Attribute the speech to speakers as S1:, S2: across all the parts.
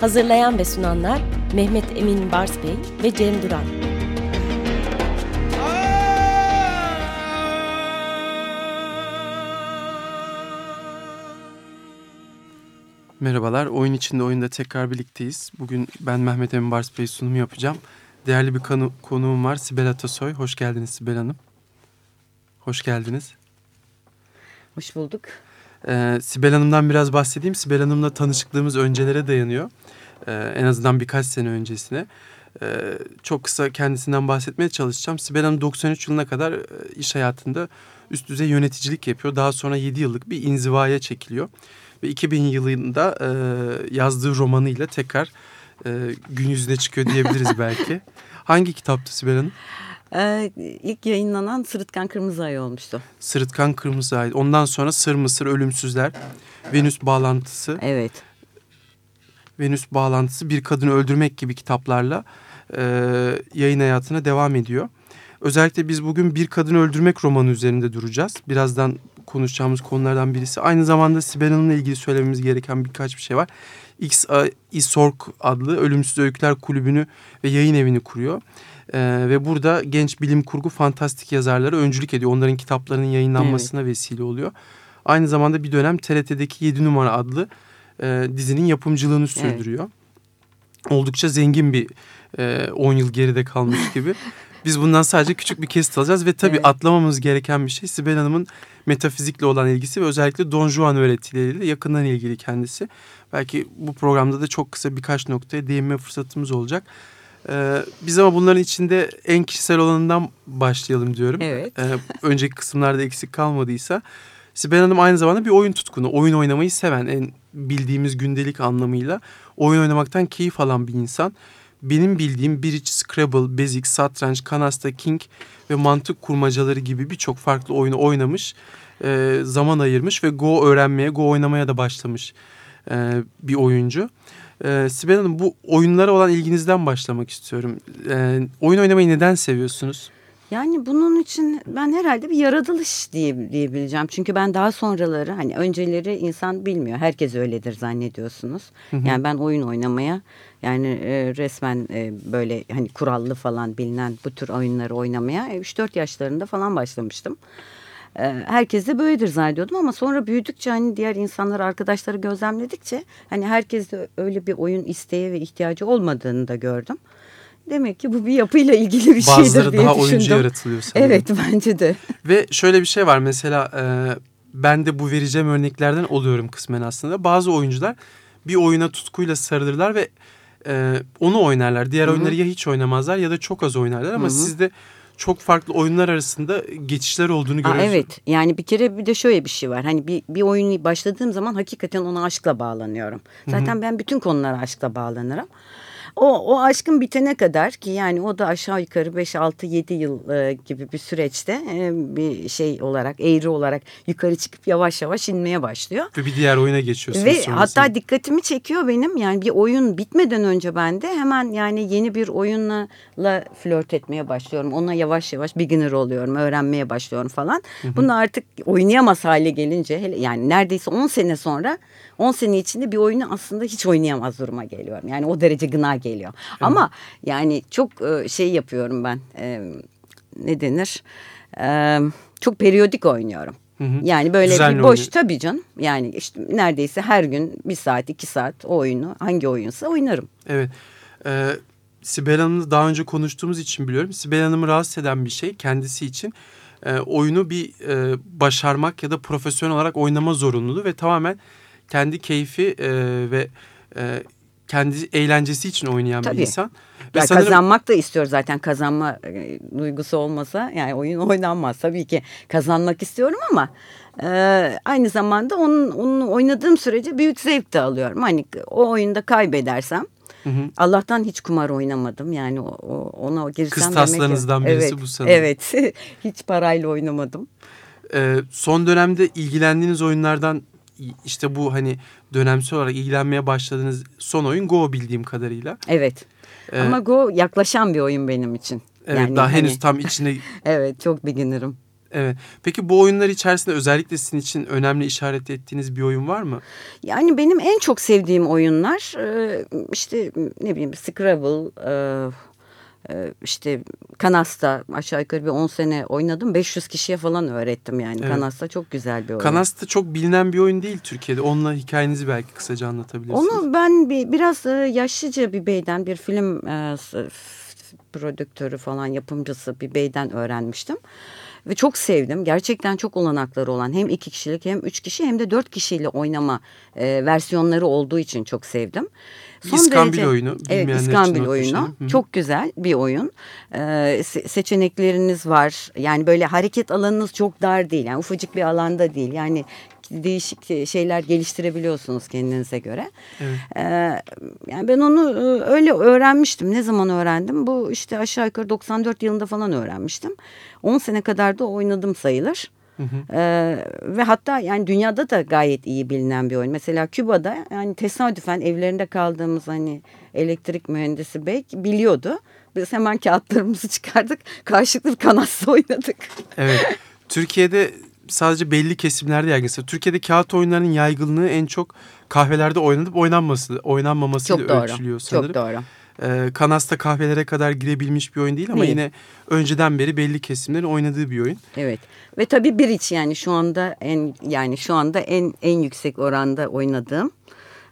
S1: Hazırlayan ve sunanlar Mehmet Emin Bars Bey ve Cem Duran.
S2: Merhabalar, oyun içinde oyunda tekrar birlikteyiz. Bugün ben Mehmet Emin Bars Bey sunumu yapacağım. Değerli bir konu, konuğum var, Sibel Atasoy. Hoş geldiniz Sibel Hanım. Hoş geldiniz.
S3: Hoş bulduk.
S2: Ee, Sibel Hanım'dan biraz bahsedeyim. Sibel Hanım'la tanışıklığımız öncelere dayanıyor. Ee, en azından birkaç sene öncesine. Ee, çok kısa kendisinden bahsetmeye çalışacağım. Sibel Hanım 93 yılına kadar e, iş hayatında üst düzey yöneticilik yapıyor. Daha sonra 7 yıllık bir inzivaya çekiliyor. Ve 2000 yılında e, yazdığı romanıyla tekrar e, gün yüzüne çıkıyor diyebiliriz belki. Hangi kitaptı Sibel Hanım?
S3: Ee, ilk yayınlanan Sırıtkan Kırmızı Ay olmuştu.
S2: Sırıtkan Kırmızı Ay. Ondan sonra Sır Mısır Ölümsüzler, Venüs Bağlantısı.
S3: Evet.
S2: Venüs Bağlantısı, Bir Kadını Öldürmek gibi kitaplarla e, yayın hayatına devam ediyor. Özellikle biz bugün Bir Kadını Öldürmek romanı üzerinde duracağız. Birazdan konuşacağımız konulardan birisi. Aynı zamanda Sibel Hanım'la ilgili söylememiz gereken birkaç bir şey var. X İsorg adlı Ölümsüz Öyküler Kulübü'nü ve yayın evini kuruyor. Ee, ve burada genç bilim kurgu fantastik yazarlara öncülük ediyor. Onların kitaplarının yayınlanmasına evet. vesile oluyor. Aynı zamanda bir dönem TRT'deki 7 numara adlı e, dizinin yapımcılığını sürdürüyor. Evet. Oldukça zengin bir e, 10 yıl geride kalmış gibi. Biz bundan sadece küçük bir kesit alacağız ve tabii evet. atlamamız gereken bir şey Sibel Hanım'ın metafizikle olan ilgisi ve özellikle Don Juan öğretileriyle yakından ilgili kendisi. Belki bu programda da çok kısa birkaç noktaya değinme fırsatımız olacak. Ee, biz ama bunların içinde en kişisel olanından başlayalım diyorum.
S3: Evet.
S2: Ee, önceki kısımlarda eksik kalmadıysa. Sibel Hanım aynı zamanda bir oyun tutkunu. Oyun oynamayı seven en bildiğimiz gündelik anlamıyla oyun oynamaktan keyif alan bir insan. Benim bildiğim Bridge, Scrabble, Basic, Satranç, Kanasta, King ve mantık kurmacaları gibi birçok farklı oyunu oynamış, e, zaman ayırmış ve Go öğrenmeye, Go oynamaya da başlamış e, bir oyuncu. E, Sibel Hanım bu oyunlara olan ilginizden başlamak istiyorum. E, oyun oynamayı neden seviyorsunuz?
S3: Yani bunun için ben herhalde bir yaratılış diye, diyebileceğim. Çünkü ben daha sonraları hani önceleri insan bilmiyor. Herkes öyledir zannediyorsunuz. Hı hı. Yani ben oyun oynamaya yani e, resmen e, böyle hani kurallı falan bilinen bu tür oyunları oynamaya 3-4 yaşlarında falan başlamıştım. E, herkes de böyledir zannediyordum ama sonra büyüdükçe hani diğer insanlar arkadaşları gözlemledikçe hani herkes de öyle bir oyun isteği ve ihtiyacı olmadığını da gördüm. Demek ki bu bir yapıyla ilgili bir
S2: Bazıları
S3: şeydir diye
S2: daha
S3: düşündüm.
S2: oyuncu yaratılıyor sanırım.
S3: Evet bence de.
S2: Ve şöyle bir şey var mesela e, ben de bu vereceğim örneklerden oluyorum kısmen aslında. Bazı oyuncular bir oyuna tutkuyla sarılırlar ve e, onu oynarlar. Diğer Hı -hı. oyunları ya hiç oynamazlar ya da çok az oynarlar ama Hı -hı. sizde çok farklı oyunlar arasında geçişler olduğunu görüyorsunuz.
S3: Aa, evet yani bir kere bir de şöyle bir şey var. Hani bir, bir oyunu başladığım zaman hakikaten ona aşkla bağlanıyorum. Zaten Hı -hı. ben bütün konulara aşkla bağlanırım. O, o aşkın bitene kadar ki yani o da aşağı yukarı 5, 6, 7 yıl e, gibi bir süreçte e, bir şey olarak eğri olarak yukarı çıkıp yavaş yavaş inmeye başlıyor.
S2: Ve bir diğer oyuna geçiyorsunuz
S3: Ve sonrasında. hatta dikkatimi çekiyor benim yani bir oyun bitmeden önce ben de hemen yani yeni bir oyunla flört etmeye başlıyorum. Ona yavaş yavaş beginner oluyorum, öğrenmeye başlıyorum falan. Bunu artık oynayamaz hale gelince yani neredeyse 10 sene sonra 10 sene içinde bir oyunu aslında hiç oynayamaz duruma geliyorum. Yani o derece gına geliyor. Evet. Ama yani çok e, şey yapıyorum ben. E, ne denir? E, çok periyodik oynuyorum. Hı hı. Yani böyle Düzenli bir boş oynuyor. tabii canım. Yani işte neredeyse her gün bir saat iki saat o oyunu hangi oyunsa oynarım.
S2: Evet. Ee, Sibel Hanım'la daha önce konuştuğumuz için biliyorum. Sibel Hanım'ı rahatsız eden bir şey kendisi için e, oyunu bir e, başarmak ya da profesyonel olarak oynama zorunluluğu ve tamamen kendi keyfi e, ve e, kendi eğlencesi için oynayan
S3: Tabii.
S2: bir insan.
S3: Ve ya sanırım... Kazanmak da istiyor zaten kazanma e, duygusu olmasa yani oyun oynanmaz. Tabii ki kazanmak istiyorum ama e, aynı zamanda onun, onun oynadığım sürece büyük zevk de alıyorum. Hani o oyunda kaybedersem
S2: Hı hı.
S3: Allah'tan hiç kumar oynamadım. Yani o, o, ona girsem
S2: Kız
S3: demek ki-
S2: birisi
S3: evet,
S2: bu sanırım.
S3: Evet. hiç parayla oynamadım.
S2: Ee, son dönemde ilgilendiğiniz oyunlardan işte bu hani dönemsel olarak ilgilenmeye başladığınız son oyun Go bildiğim kadarıyla.
S3: Evet.
S2: Ee,
S3: Ama Go yaklaşan bir oyun benim için.
S2: evet,
S3: Yani
S2: daha
S3: hani-
S2: henüz tam içine
S3: Evet çok beginner'ım.
S2: Evet. Peki bu oyunlar içerisinde özellikle sizin için önemli işaret ettiğiniz bir oyun var mı?
S3: Yani benim en çok sevdiğim oyunlar işte ne bileyim Scrabble, işte Kanasta aşağı yukarı bir 10 sene oynadım. 500 kişiye falan öğrettim yani.
S2: Evet.
S3: Kanasta çok güzel bir oyun.
S2: Kanasta çok bilinen bir oyun değil Türkiye'de. Onunla hikayenizi belki kısaca anlatabilirsiniz.
S3: Onu ben bir, biraz e, yaşlıca bir beyden bir film e, prodüktörü falan yapımcısı bir beyden öğrenmiştim. Ve çok sevdim. Gerçekten çok olanakları olan hem iki kişilik hem üç kişi hem de dört kişiyle oynama e, versiyonları olduğu için çok sevdim.
S2: İskambil oyunu,
S3: Evet İskambil oyunu.
S2: Hı.
S3: Çok güzel bir oyun. Ee, se- seçenekleriniz var. Yani böyle hareket alanınız çok dar değil. Yani ufacık bir alanda değil. Yani değişik şeyler geliştirebiliyorsunuz kendinize göre.
S2: Evet.
S3: Ee, yani ben onu e, öyle öğrenmiştim. Ne zaman öğrendim? Bu işte aşağı yukarı 94 yılında falan öğrenmiştim. 10 sene kadar da oynadım sayılır.
S2: Hı hı.
S3: Ee, ve hatta yani dünyada da gayet iyi bilinen bir oyun. Mesela Küba'da yani tesadüfen evlerinde kaldığımız hani elektrik mühendisi bey biliyordu. Biz hemen kağıtlarımızı çıkardık. Karşılıklı bir kanasla oynadık.
S2: Evet. Türkiye'de sadece belli kesimlerde yaygın. Türkiye'de kağıt oyunlarının yaygınlığı en çok kahvelerde oynanıp oynanması, oynanmamasıyla
S3: Çok doğru.
S2: ölçülüyor sanırım.
S3: Çok doğru.
S2: Ee, Kanasta kahvelere kadar girebilmiş bir oyun değil ama
S3: Değil.
S2: yine önceden beri belli kesimlerin oynadığı bir oyun.
S3: Evet. Ve tabii iç yani şu anda en yani şu anda en en yüksek oranda oynadığım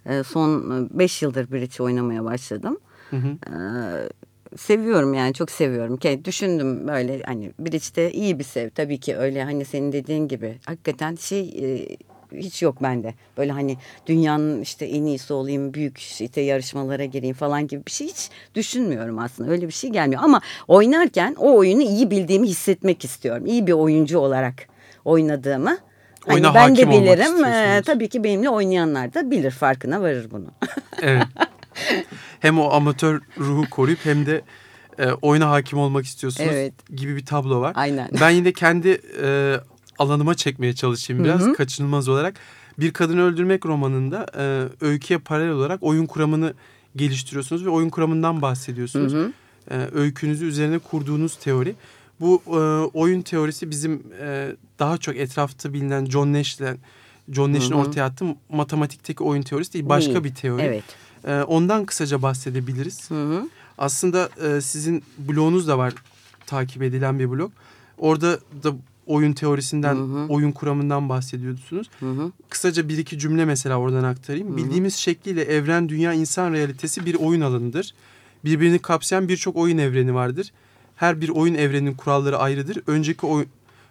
S3: e, son 5 yıldır bir iç oynamaya başladım.
S2: Hı hı.
S3: Ee, seviyorum yani çok seviyorum. Ki düşündüm böyle hani bir işte iyi bir sev tabii ki öyle hani senin dediğin gibi hakikaten şey e, hiç yok bende. Böyle hani dünyanın işte en iyisi olayım, büyük işte yarışmalara gireyim falan gibi bir şey hiç düşünmüyorum aslında. Öyle bir şey gelmiyor ama oynarken o oyunu iyi bildiğimi hissetmek istiyorum. İyi bir oyuncu olarak oynadığımı. Hani
S2: Oyuna
S3: ben de bilirim. Ee, tabii ki benimle oynayanlar da bilir, farkına varır bunu.
S2: Evet. hem o amatör ruhu koruyup hem de e, oyuna hakim olmak istiyorsunuz
S3: Evet.
S2: gibi bir tablo var.
S3: Aynen.
S2: Ben yine kendi e, alanıma çekmeye çalışayım biraz
S3: Hı hı.
S2: kaçınılmaz olarak. Bir Kadını Öldürmek romanında e, öyküye paralel olarak oyun kuramını geliştiriyorsunuz ve oyun kuramından bahsediyorsunuz.
S3: Hı hı.
S2: E, öykünüzü üzerine kurduğunuz teori. Bu e, oyun teorisi bizim e, daha çok etrafta bilinen John Nash'le John Nash'in
S3: Hı hı.
S2: ortaya attığı matematikteki oyun teorisi değil, başka
S3: Değil.
S2: bir teori.
S3: Evet.
S2: E, ondan kısaca bahsedebiliriz.
S3: Hı hı.
S2: Aslında e, sizin blogunuz da var takip edilen bir blog. Orada da oyun teorisinden,
S3: Hı hı.
S2: oyun kuramından bahsediyorsunuz.
S3: Hı hı.
S2: Kısaca bir iki cümle mesela oradan aktarayım.
S3: Hı hı.
S2: Bildiğimiz şekliyle evren, dünya, insan realitesi bir oyun alanıdır. Birbirini kapsayan birçok oyun evreni vardır. Her bir oyun evreninin kuralları ayrıdır. Önceki oy-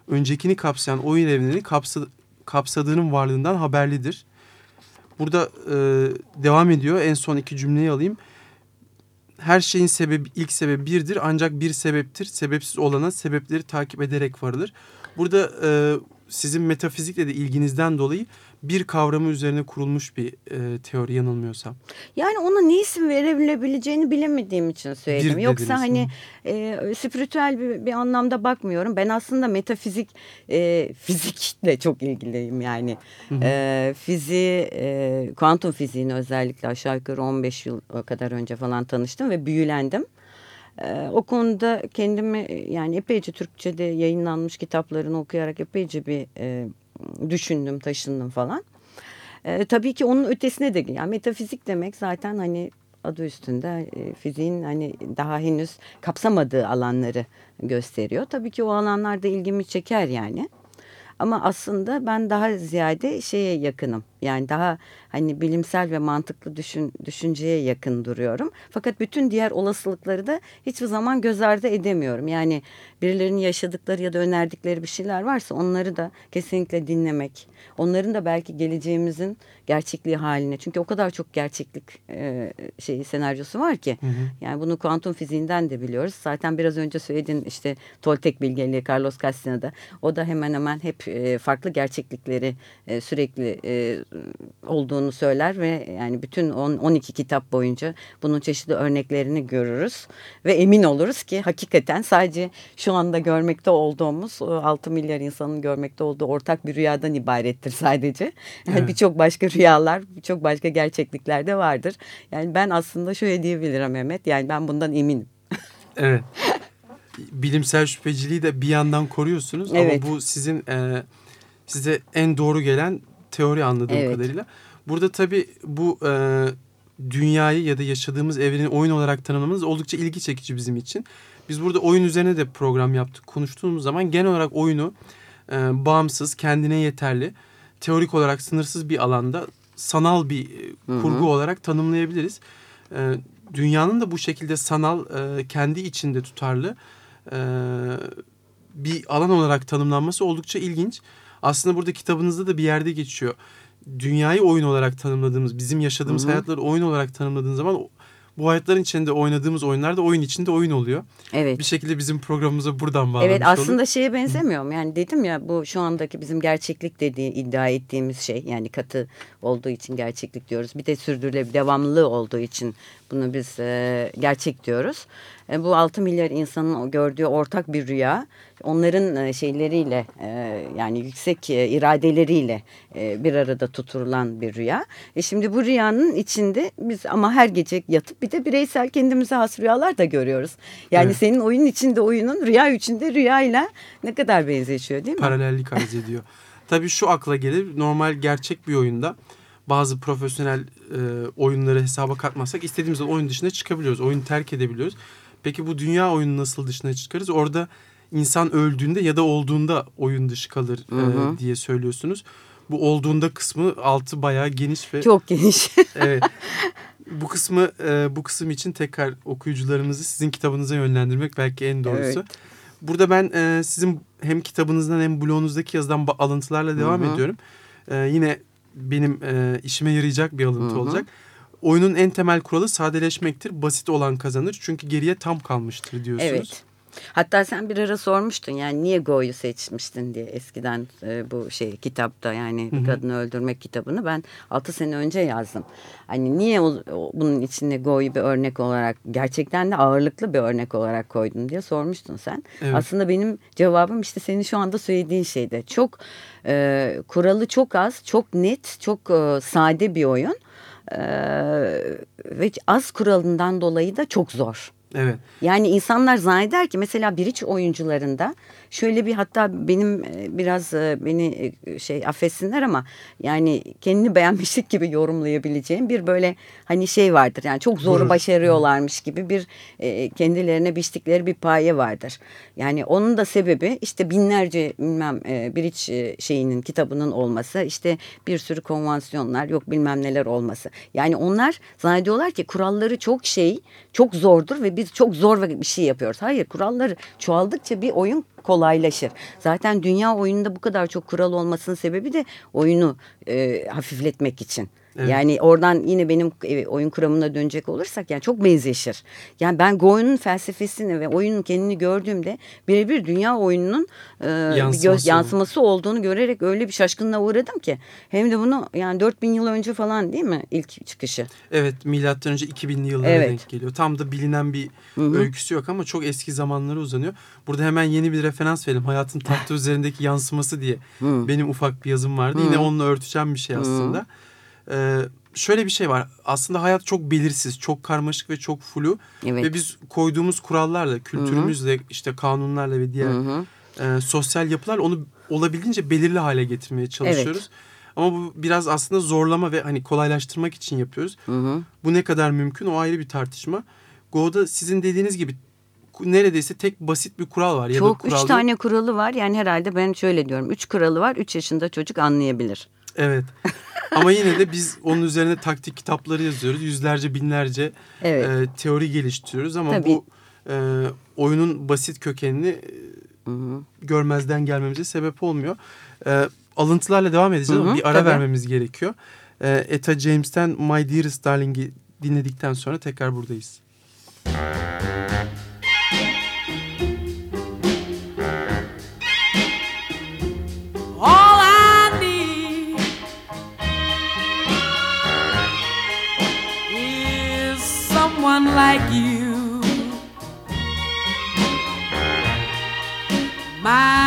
S2: öncekini kapsayan oyun evrenini kapsa- kapsadığının varlığından haberlidir. Burada e, devam ediyor. En son iki cümleyi alayım. Her şeyin sebebi ilk sebebi birdir ancak bir sebeptir. Sebepsiz olana sebepleri takip ederek varılır. Burada e, sizin metafizikle de ilginizden dolayı bir kavramı üzerine kurulmuş bir e, teori yanılmıyorsam.
S3: Yani ona ne isim verebileceğini bilemediğim için söyledim.
S2: Bir
S3: Yoksa
S2: dediniz,
S3: hani e, spiritüel bir, bir anlamda bakmıyorum. Ben aslında metafizik, e, fizikle çok ilgiliyim yani. E, fiziği, e, kuantum fiziğini özellikle aşağı yukarı 15 yıl kadar önce falan tanıştım ve büyülendim. E, o konuda kendimi e, yani epeyce Türkçe'de yayınlanmış kitaplarını okuyarak epeyce bir e, düşündüm, taşındım falan. E, tabii ki onun ötesine de yani metafizik demek zaten hani adı üstünde e, fiziğin hani daha henüz kapsamadığı alanları gösteriyor. Tabii ki o alanlarda ilgimi çeker yani. Ama aslında ben daha ziyade şeye yakınım. Yani daha hani bilimsel ve mantıklı düşün, düşünceye yakın duruyorum. Fakat bütün diğer olasılıkları da hiçbir zaman göz ardı edemiyorum. Yani birilerinin yaşadıkları ya da önerdikleri bir şeyler varsa onları da kesinlikle dinlemek. Onların da belki geleceğimizin gerçekliği haline. Çünkü o kadar çok gerçeklik e, şeyi senaryosu var ki. Yani bunu kuantum fiziğinden de biliyoruz. Zaten biraz önce söylediğin işte Toltek bilgeliği Carlos Castaneda. O da hemen hemen hep e, farklı gerçeklikleri e, sürekli e, olduğunu söyler ve yani bütün 10, 12 kitap boyunca bunun çeşitli örneklerini görürüz ve emin oluruz ki hakikaten sadece şu anda görmekte olduğumuz 6 milyar insanın görmekte olduğu ortak bir rüyadan ibarettir sadece. Yani evet. birçok başka rüyalar, birçok başka gerçeklikler de vardır. Yani ben aslında şöyle diyebilirim Mehmet. Yani ben bundan eminim.
S2: Evet. Bilimsel şüpheciliği de bir yandan koruyorsunuz evet. ama bu sizin e, size en doğru gelen teori anladığım evet. kadarıyla. Burada tabii bu e, dünyayı ya da yaşadığımız evreni oyun olarak tanımlamamız oldukça ilgi çekici bizim için. Biz burada oyun üzerine de program yaptık. Konuştuğumuz zaman genel olarak oyunu e, bağımsız, kendine yeterli, teorik olarak sınırsız bir alanda sanal bir e, kurgu hı hı. olarak tanımlayabiliriz. E, dünyanın da bu şekilde sanal, e, kendi içinde tutarlı e, bir alan olarak tanımlanması oldukça ilginç. Aslında burada kitabınızda da bir yerde geçiyor. Dünyayı oyun olarak tanımladığımız, bizim yaşadığımız Hı-hı. hayatları oyun olarak tanımladığımız zaman bu hayatların içinde oynadığımız oyunlar da oyun içinde oyun oluyor. Evet. Bir şekilde bizim programımıza buradan bağlamış
S3: Evet aslında oluyor. şeye benzemiyorum. Yani dedim ya bu şu andaki bizim gerçeklik dediği iddia ettiğimiz şey yani katı olduğu için gerçeklik diyoruz. Bir de sürdürülebilir devamlılığı olduğu için bunu biz e, gerçek diyoruz. E, bu 6 milyar insanın gördüğü ortak bir rüya. Onların e, şeyleriyle e, yani yüksek e, iradeleriyle e, bir arada tuturulan bir rüya. E şimdi bu rüyanın içinde biz ama her gece yatıp bir de bireysel kendimize has rüyalar da görüyoruz. Yani evet. senin oyun içinde oyunun rüya içinde rüyayla ne kadar benzeşiyor değil mi?
S2: Paralellik arz ediyor. Tabii şu akla gelir normal gerçek bir oyunda bazı profesyonel e, oyunları hesaba katmazsak istediğimiz oyun dışına çıkabiliyoruz. Oyunu terk edebiliyoruz. Peki bu dünya oyunu nasıl dışına çıkarız? Orada insan öldüğünde ya da olduğunda oyun dışı kalır hı hı. E, diye söylüyorsunuz. Bu olduğunda kısmı altı bayağı geniş ve
S3: çok geniş.
S2: evet. Bu kısmı e, bu kısım için tekrar okuyucularımızı sizin kitabınıza yönlendirmek belki en doğrusu. Evet. Burada ben e, sizin hem kitabınızdan hem blogunuzdaki yazıdan alıntılarla devam Hı-hı. ediyorum. E, yine benim e, işime yarayacak bir alıntı Hı-hı. olacak. Oyunun en temel kuralı sadeleşmektir. Basit olan kazanır. Çünkü geriye tam kalmıştır diyorsunuz. Evet.
S3: Hatta sen bir ara sormuştun yani niye Go'yu seçmiştin diye eskiden e, bu şey kitapta yani Hı-hı. kadını öldürmek kitabını ben altı sene önce yazdım. Hani niye o, o, bunun içinde Go'yu bir örnek olarak gerçekten de ağırlıklı bir örnek olarak koydun diye sormuştun sen. Evet. Aslında benim cevabım işte senin şu anda söylediğin şeyde çok e, kuralı çok az çok net çok e, sade bir oyun. Ee, ve az kuralından dolayı da çok zor.
S2: Evet.
S3: Yani insanlar zanneder ki mesela biriç oyuncularında şöyle bir hatta benim e, biraz e, beni e, şey affetsinler ama yani kendini beğenmişlik gibi yorumlayabileceğim bir böyle hani şey vardır. Yani çok zoru başarıyorlarmış gibi bir kendilerine biçtikleri bir paye vardır. Yani onun da sebebi işte binlerce bilmem biriç şeyinin kitabının olması işte bir sürü konvansiyonlar yok bilmem neler olması. Yani onlar zannediyorlar ki kuralları çok şey çok zordur ve biz çok zor bir şey yapıyoruz. Hayır kuralları çoğaldıkça bir oyun kolaylaşır. Zaten dünya oyununda bu kadar çok kural olmasının sebebi de oyunu e, hafifletmek için. Evet. Yani oradan yine benim e, oyun kuramına dönecek olursak yani çok benzeşir. Yani ben Go'nun felsefesini ve oyunun kendini gördüğümde birebir dünya oyununun e, yansıması, yansıması olduğunu görerek öyle bir şaşkınlığa uğradım ki. Hem de bunu yani 4000 yıl önce falan değil mi ilk çıkışı?
S2: Evet milattan önce 2000'li yıllara evet. denk geliyor. Tam da bilinen bir Hı -hı. öyküsü yok ama çok eski zamanlara uzanıyor. Burada hemen yeni bir referans verelim. Hayatın tahta üzerindeki yansıması diye Hı. benim ufak bir yazım vardı. Hı. Yine onunla örtüşen bir şey aslında. Hı. Ee, şöyle bir şey var. Aslında hayat çok belirsiz, çok karmaşık ve çok flu. Evet. Ve biz koyduğumuz kurallarla, kültürümüzle, Hı -hı. işte kanunlarla ve diğer Hı -hı. E, sosyal yapılar onu olabildiğince belirli hale getirmeye çalışıyoruz. Evet. Ama bu biraz aslında zorlama ve hani kolaylaştırmak için yapıyoruz. Hı hı. Bu ne kadar mümkün o ayrı bir tartışma. Go'da sizin dediğiniz gibi neredeyse tek basit bir kural var.
S3: Çok ya da üç tane kuralı var. Yani herhalde ben şöyle diyorum. Üç kuralı var. Üç yaşında çocuk anlayabilir.
S2: Evet. Ama yine de biz onun üzerine taktik kitapları yazıyoruz. Yüzlerce binlerce evet. e, teori geliştiriyoruz ama Tabii. bu e, oyunun basit kökenini Hı -hı. görmezden gelmemize sebep olmuyor. E, alıntılarla devam edeceğiz Hı -hı, ama bir ara tabii. vermemiz gerekiyor. E, Eta James'ten My Dearest Darling'i dinledikten sonra tekrar buradayız.
S4: Someone like you. My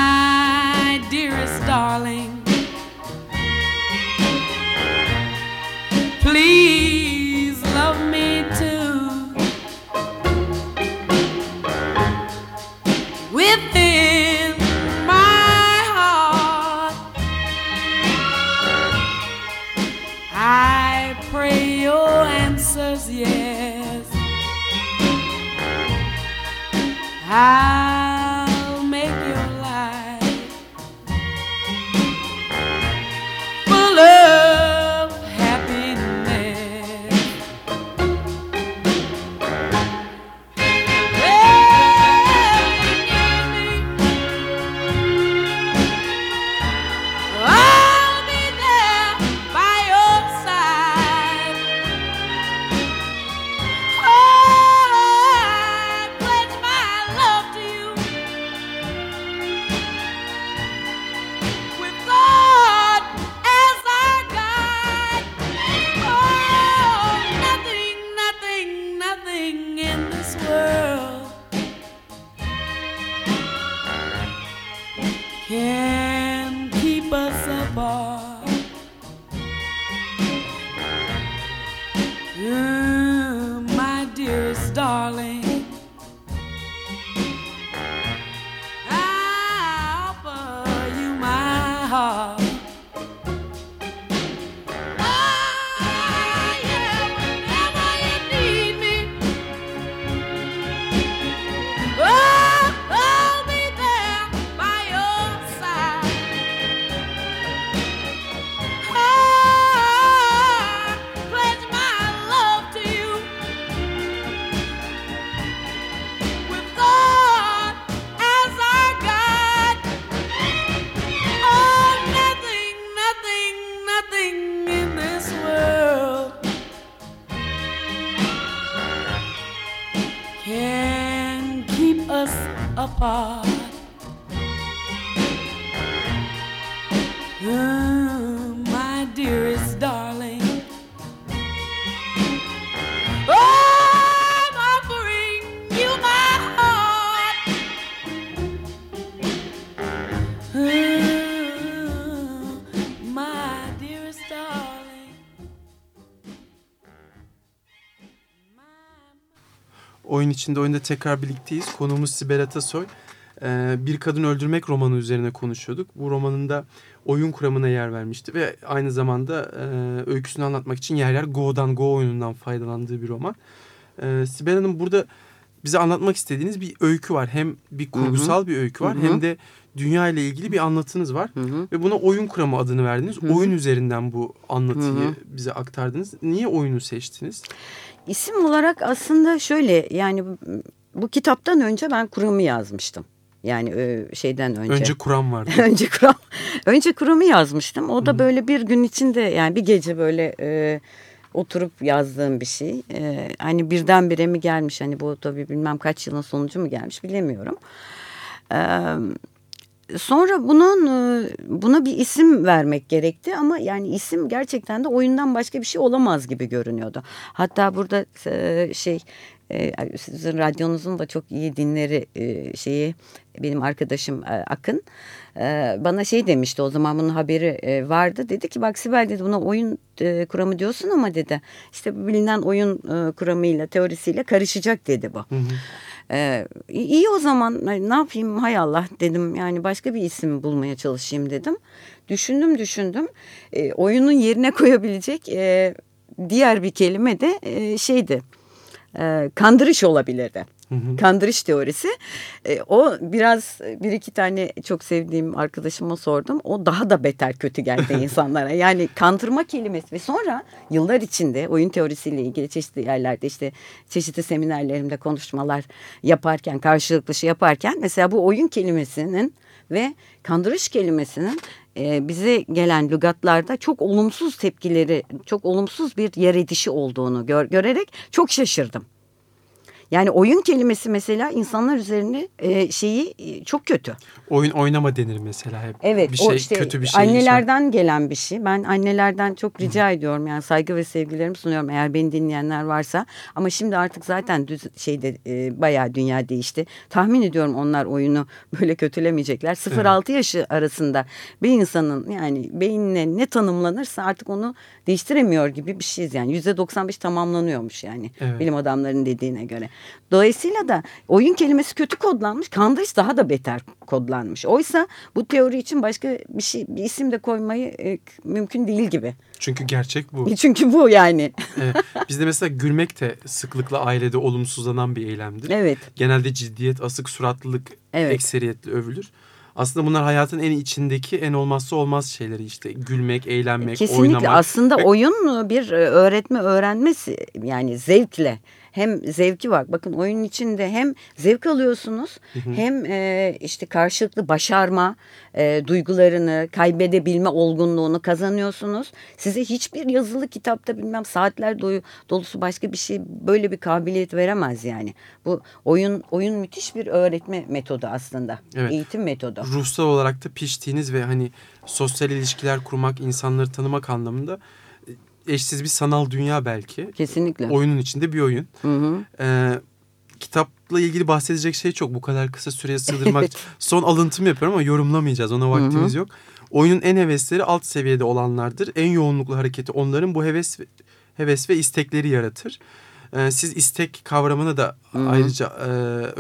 S2: içinde oyunda tekrar birlikteyiz. Konuğumuz Sibel Atasoy. Ee, bir Kadın Öldürmek romanı üzerine konuşuyorduk. Bu romanında oyun kuramına yer vermişti ve aynı zamanda e, öyküsünü anlatmak için yer yer Go'dan, Go oyunundan faydalandığı bir roman. Ee, Sibel Hanım burada bize anlatmak istediğiniz bir öykü var. Hem bir kurgusal bir öykü var
S3: Hı hı.
S2: hem de dünya ile ilgili bir anlatınız var.
S3: Hı hı.
S2: Ve buna oyun kuramı adını verdiniz.
S3: Hı hı.
S2: Oyun üzerinden bu anlatıyı
S3: Hı hı.
S2: bize aktardınız. Niye oyunu seçtiniz?
S3: İsim olarak aslında şöyle yani bu, kitaptan önce ben kuramı yazmıştım. Yani e, şeyden önce.
S2: Önce Kur'an vardı.
S3: önce kuram önce kuramı yazmıştım. O da böyle bir gün içinde yani bir gece böyle e, oturup yazdığım bir şey. E, hani birdenbire mi gelmiş hani bu tabii bilmem kaç yılın sonucu mu gelmiş bilemiyorum. Eee Sonra bunun e, buna bir isim vermek gerekti ama yani isim gerçekten de oyundan başka bir şey olamaz gibi görünüyordu. Hatta burada e, şey e, sizin radyonuzun da çok iyi dinleri şeyi benim arkadaşım Akın bana şey demişti o zaman bunun haberi vardı. Dedi ki bak Sibel dedi buna oyun kuramı diyorsun ama dedi işte bilinen oyun kuramıyla teorisiyle karışacak dedi bu.
S2: Hı hı.
S3: Ee, iyi o zaman ne yapayım hay Allah dedim yani başka bir isim bulmaya çalışayım dedim. Düşündüm düşündüm Ee, oyunun yerine koyabilecek e, diğer bir kelime de e, şeydi e, kandırış olabilirdi.
S2: Hı hı.
S3: Kandırış teorisi. E, o biraz bir iki tane çok sevdiğim arkadaşıma sordum. O daha da beter kötü geldi insanlara. Yani kandırma kelimesi ve sonra yıllar içinde oyun teorisiyle ilgili çeşitli yerlerde işte çeşitli seminerlerimde konuşmalar yaparken karşılıklı şey yaparken mesela bu oyun kelimesinin ve kandırış kelimesinin e, bize gelen lügatlarda çok olumsuz tepkileri, çok olumsuz bir yer edişi olduğunu gör, görerek çok şaşırdım. Yani oyun kelimesi mesela insanlar üzerine e, şeyi e, çok kötü.
S2: Oyun oynama denir mesela hep.
S3: Evet
S2: bir şey
S3: işte
S2: kötü bir şey.
S3: annelerden gelen bir şey. Ben annelerden çok rica ediyorum yani saygı ve sevgilerimi sunuyorum eğer beni dinleyenler varsa. Ama şimdi artık zaten düz, şeyde e, bayağı dünya değişti. Tahmin ediyorum onlar oyunu böyle kötülemeyecekler. 0-6 yaşı arasında bir insanın yani beynine ne tanımlanırsa artık onu değiştiremiyor gibi bir şeyiz yani. %95 tamamlanıyormuş yani
S2: Evet.
S3: bilim adamlarının dediğine göre. Dolayısıyla da oyun kelimesi kötü kodlanmış. Kandırış daha da beter kodlanmış. Oysa bu teori için başka bir şey bir isim de koymayı e, mümkün değil gibi.
S2: Çünkü gerçek bu.
S3: Çünkü bu yani.
S2: Evet. Bizde mesela gülmek de sıklıkla ailede olumsuzlanan bir eylemdir.
S3: Evet.
S2: Genelde ciddiyet, asık suratlılık
S3: Evet.
S2: ekseriyetle övülür. Aslında bunlar hayatın en içindeki en olmazsa olmaz şeyleri işte gülmek, eğlenmek,
S3: Kesinlikle
S2: oynamak.
S3: aslında
S2: Ve-
S3: oyun bir e, öğretme öğrenmesi yani zevkle hem zevki var. Bakın oyunun içinde hem zevk alıyorsunuz hem e, işte karşılıklı başarma e, duygularını kaybedebilme olgunluğunu kazanıyorsunuz. Size hiçbir yazılı kitapta bilmem saatler doyu, dolusu başka bir şey böyle bir kabiliyet veremez yani. Bu oyun oyun müthiş bir öğretme metodu aslında.
S2: Evet.
S3: Eğitim metodu.
S2: ruhsal olarak da piştiğiniz ve hani sosyal ilişkiler kurmak, insanları tanımak anlamında eşsiz bir sanal dünya belki.
S3: Kesinlikle.
S2: Oyunun içinde bir oyun.
S3: Hı hı.
S2: Ee, kitapla ilgili bahsedecek şey çok. Bu kadar kısa süreye sığdırmak.
S3: Evet.
S2: Son alıntımı yapıyorum ama yorumlamayacağız. Ona vaktimiz yok. Oyunun en hevesleri alt seviyede olanlardır. En yoğunluklu hareketi onların bu heves ve, heves ve istekleri yaratır. Ee, siz istek kavramına da ayrıca e,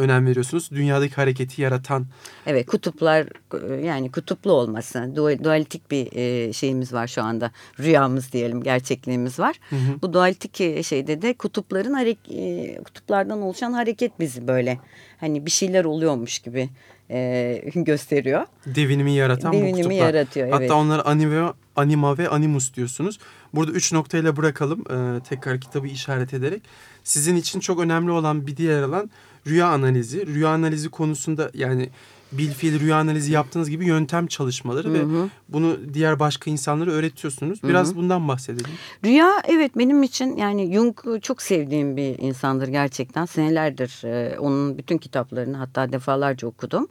S2: önem veriyorsunuz. Dünyadaki hareketi yaratan
S3: Evet kutuplar e, yani kutuplu olması dual- dualitik bir e, şeyimiz var şu anda rüyamız diyelim gerçekliğimiz var. Bu dualitik e, şeyde de kutupların harek- e, kutuplardan oluşan hareket bizi böyle hani bir şeyler oluyormuş gibi e, gösteriyor.
S2: devinimi yaratan bu
S3: Devinimi
S2: kutuplar.
S3: yaratıyor, evet.
S2: Hatta onlara anime, anima ve animus diyorsunuz. Burada üç noktayla bırakalım e, tekrar kitabı işaret ederek. Sizin için çok önemli olan bir diğer alan rüya analizi. Rüya analizi konusunda yani bilfiil rüya analizi yaptığınız gibi yöntem çalışmaları ve bunu diğer başka insanlara öğretiyorsunuz. Biraz bundan bahsedelim.
S3: Rüya evet benim için yani Jung çok sevdiğim bir insandır gerçekten. Senelerdir e, onun bütün kitaplarını hatta defalarca okudum. E,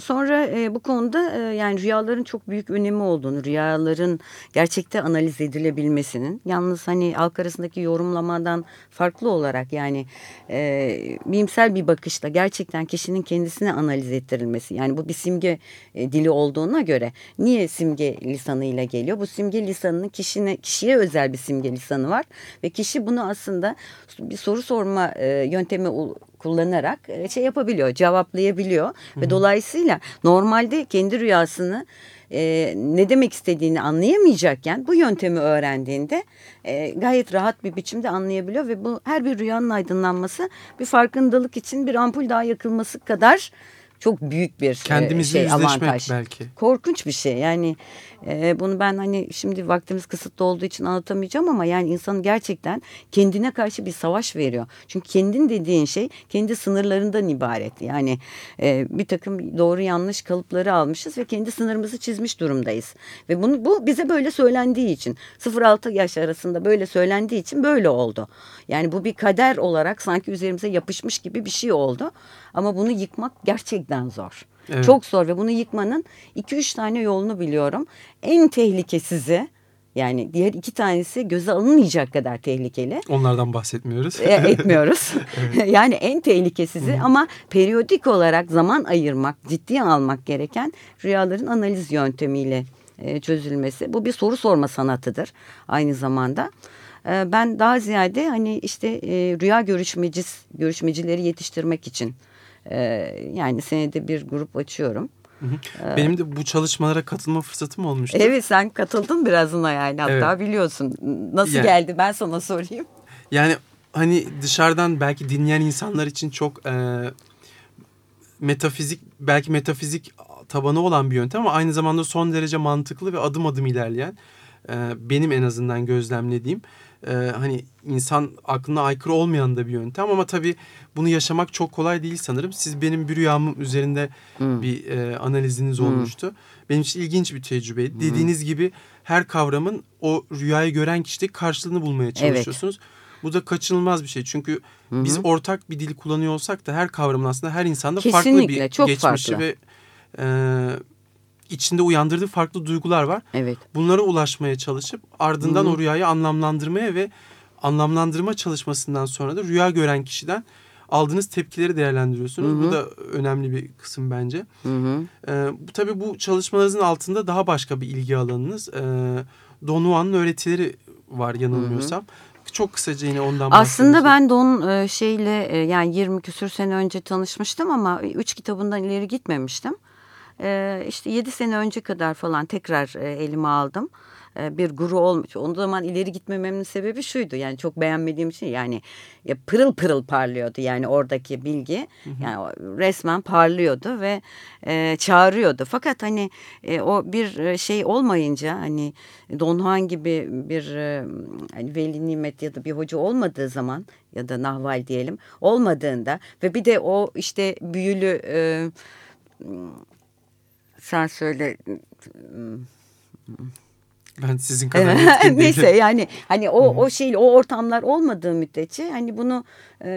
S3: sonra e, bu konuda e, yani rüyaların çok büyük önemi olduğunu, rüyaların gerçekte analiz edilebilmesinin yalnız hani halk arasındaki yorumlamadan farklı olarak yani e, bilimsel bir bakışla gerçekten kişinin kendisine analiz ettirilmesi. Yani bu bir simge e, dili olduğuna göre niye simge lisanıyla geliyor? Bu simge lisanının kişine, kişiye özel bir simge lisanı var ve kişi bunu aslında bir soru sorma e, yöntemi kullanarak e, şey yapabiliyor, cevaplayabiliyor ve dolayısıyla normalde kendi rüyasını e, ne demek istediğini anlayamayacakken bu yöntemi öğrendiğinde e, gayet rahat bir biçimde anlayabiliyor ve bu her bir rüyanın aydınlanması bir farkındalık için bir ampul daha yakılması kadar çok büyük bir e,
S2: Kendimizle
S3: şey, avantaj.
S2: belki.
S3: Korkunç bir şey yani e, bunu ben hani şimdi vaktimiz kısıtlı olduğu için anlatamayacağım ama yani insanın gerçekten kendine karşı bir savaş veriyor. Çünkü kendin dediğin şey kendi sınırlarından ibaret. Yani e, bir takım doğru yanlış kalıpları almışız ve kendi sınırımızı çizmiş durumdayız. Ve bunu bu bize böyle söylendiği için 0-6 yaş arasında böyle söylendiği için böyle oldu. Yani bu bir kader olarak sanki üzerimize yapışmış gibi bir şey oldu. Ama bunu yıkmak gerçekten zor.
S2: Evet.
S3: Çok zor ve bunu yıkmanın 2-3 tane yolunu biliyorum. En tehlikesizi yani diğer iki tanesi göze alınmayacak kadar tehlikeli.
S2: Onlardan bahsetmiyoruz.
S3: E, etmiyoruz. yani en tehlikesizi ama periyodik olarak zaman ayırmak, ciddiye almak gereken rüyaların analiz yöntemiyle e, çözülmesi. Bu bir soru sorma sanatıdır aynı zamanda. E, ben daha ziyade hani işte e, rüya görüşmeciz, görüşmecileri yetiştirmek için e, yani senede bir grup açıyorum.
S2: Benim de bu çalışmalara katılma fırsatım olmuştu.
S3: Evet sen katıldın biraz ona yani hatta
S2: Evet.
S3: biliyorsun. Nasıl
S2: Yani-
S3: geldi ben sana sorayım.
S2: Yani hani dışarıdan belki dinleyen insanlar için çok e, metafizik belki metafizik tabanı olan bir yöntem ama aynı zamanda son derece mantıklı ve adım adım ilerleyen e, benim en azından gözlemlediğim e, hani insan aklına aykırı olmayan da bir yöntem ama tabii bunu yaşamak çok kolay değil sanırım. Siz benim bir rüyamın üzerinde bir e, analiziniz olmuştu. Benim için ilginç bir tecrübe. Dediğiniz gibi her kavramın o rüyayı gören kişide karşılığını bulmaya çalışıyorsunuz. Bu da kaçınılmaz bir şey. Çünkü biz ortak bir dil kullanıyor olsak da her kavramın aslında her insanda farklı
S3: Kesinlikle,
S2: bir
S3: çok
S2: geçmişi
S3: farklı.
S2: ve e, içinde uyandırdığı farklı duygular var.
S3: Evet.
S2: Bunlara ulaşmaya çalışıp ardından o rüyayı anlamlandırmaya ve anlamlandırma çalışmasından sonra da rüya gören kişiden aldığınız tepkileri değerlendiriyorsunuz. Bu da önemli bir kısım bence.
S3: Hı hı.
S2: Ee, bu tabii bu çalışmalarınızın altında daha başka bir ilgi alanınız. Ee, Don Juan'ın öğretileri var yanılmıyorsam. Çok kısaca yine ondan
S3: Aslında ben Don e, şeyle e, yani 20 küsür sene önce tanışmıştım ama üç kitabından ileri gitmemiştim. E, işte 7 sene önce kadar falan tekrar e, elime aldım. E, bir guru olmuş. O zaman ileri gitmememin sebebi şuydu. Yani çok beğenmediğim şey yani ya pırıl pırıl parlıyordu yani oradaki bilgi. Yani o resmen parlıyordu ve e, çağırıyordu. Fakat hani e, o bir e, şey olmayınca hani Don Juan gibi bir e, hani veli nimet ya da bir hoca olmadığı zaman ya da nahval diyelim olmadığında ve bir de o işte büyülü e, sen söyle
S2: Ben sizin kadar.
S3: Neyse yani hani o o şey o ortamlar olmadığı müddetçe hani bunu e,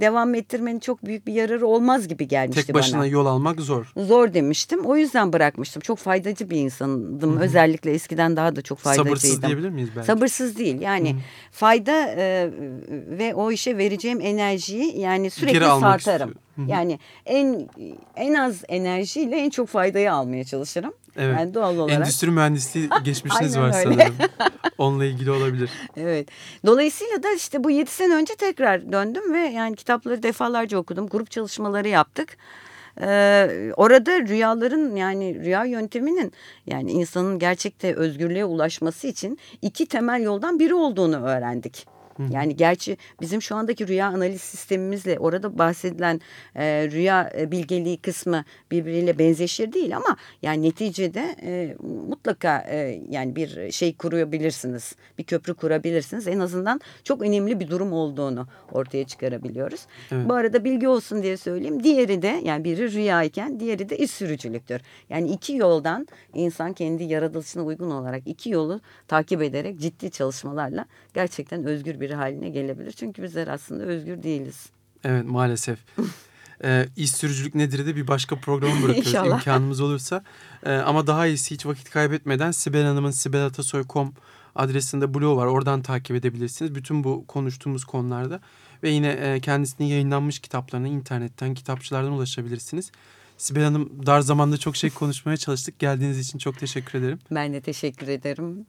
S3: devam ettirmenin çok büyük bir yararı olmaz gibi gelmişti
S2: Tek başına
S3: bana.
S2: yol almak zor.
S3: Zor demiştim. O yüzden bırakmıştım. Çok faydacı bir insandım. Özellikle eskiden daha da çok faydacıydım.
S2: Sabırsız diyebilir miyiz belki?
S3: Sabırsız değil. Yani fayda e, ve o işe vereceğim enerjiyi yani sürekli
S2: almak
S3: sartarım.
S2: istiyor. Hı hı.
S3: Yani en en az enerjiyle en çok faydayı almaya çalışırım.
S2: Evet.
S3: Yani doğal olarak.
S2: Endüstri mühendisliği geçmişiniz var sanırım. Onunla ilgili olabilir.
S3: Evet. Dolayısıyla da işte bu 7 sene önce tekrar döndüm ve yani kitapları defalarca okudum. Grup çalışmaları yaptık. Ee, orada rüyaların yani rüya yönteminin yani insanın gerçekte özgürlüğe ulaşması için iki temel yoldan biri olduğunu öğrendik. Yani gerçi bizim şu andaki rüya analiz sistemimizle orada bahsedilen e, rüya e, bilgeliği kısmı birbiriyle benzeşir değil ama yani neticede e, mutlaka e, yani bir şey kurabilirsiniz. Bir köprü kurabilirsiniz. En azından çok önemli bir durum olduğunu ortaya çıkarabiliyoruz.
S2: Evet.
S3: Bu arada bilgi olsun diye söyleyeyim. Diğeri de yani biri rüya iken diğeri de iş sürücülüktür. Yani iki yoldan insan kendi yaratılışına uygun olarak iki yolu takip ederek ciddi çalışmalarla gerçekten özgür biri haline gelebilir. Çünkü bizler aslında özgür değiliz.
S2: Evet maalesef. Ee, iş sürücülük nedir de bir başka programa bırakıyoruz
S3: İnşallah.
S2: imkanımız olursa. Ee, ama daha iyisi hiç vakit kaybetmeden Sibel Hanım'ın sibelatasoy.com adresinde blog var. Oradan takip edebilirsiniz. Bütün bu konuştuğumuz konularda. Ve yine e, kendisinin yayınlanmış kitaplarına internetten, kitapçılardan ulaşabilirsiniz. Sibel Hanım dar zamanda çok şey konuşmaya çalıştık. Geldiğiniz için çok teşekkür ederim.
S3: Ben de teşekkür ederim.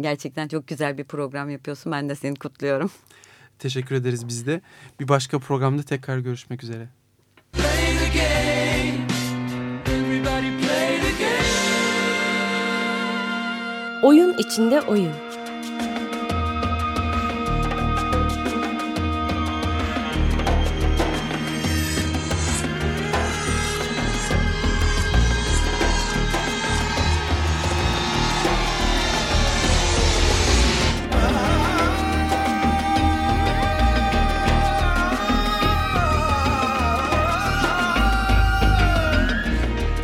S3: Gerçekten çok güzel bir program yapıyorsun. Ben de seni kutluyorum.
S2: Teşekkür ederiz biz de. Bir başka programda tekrar görüşmek üzere.
S1: Oyun içinde oyun.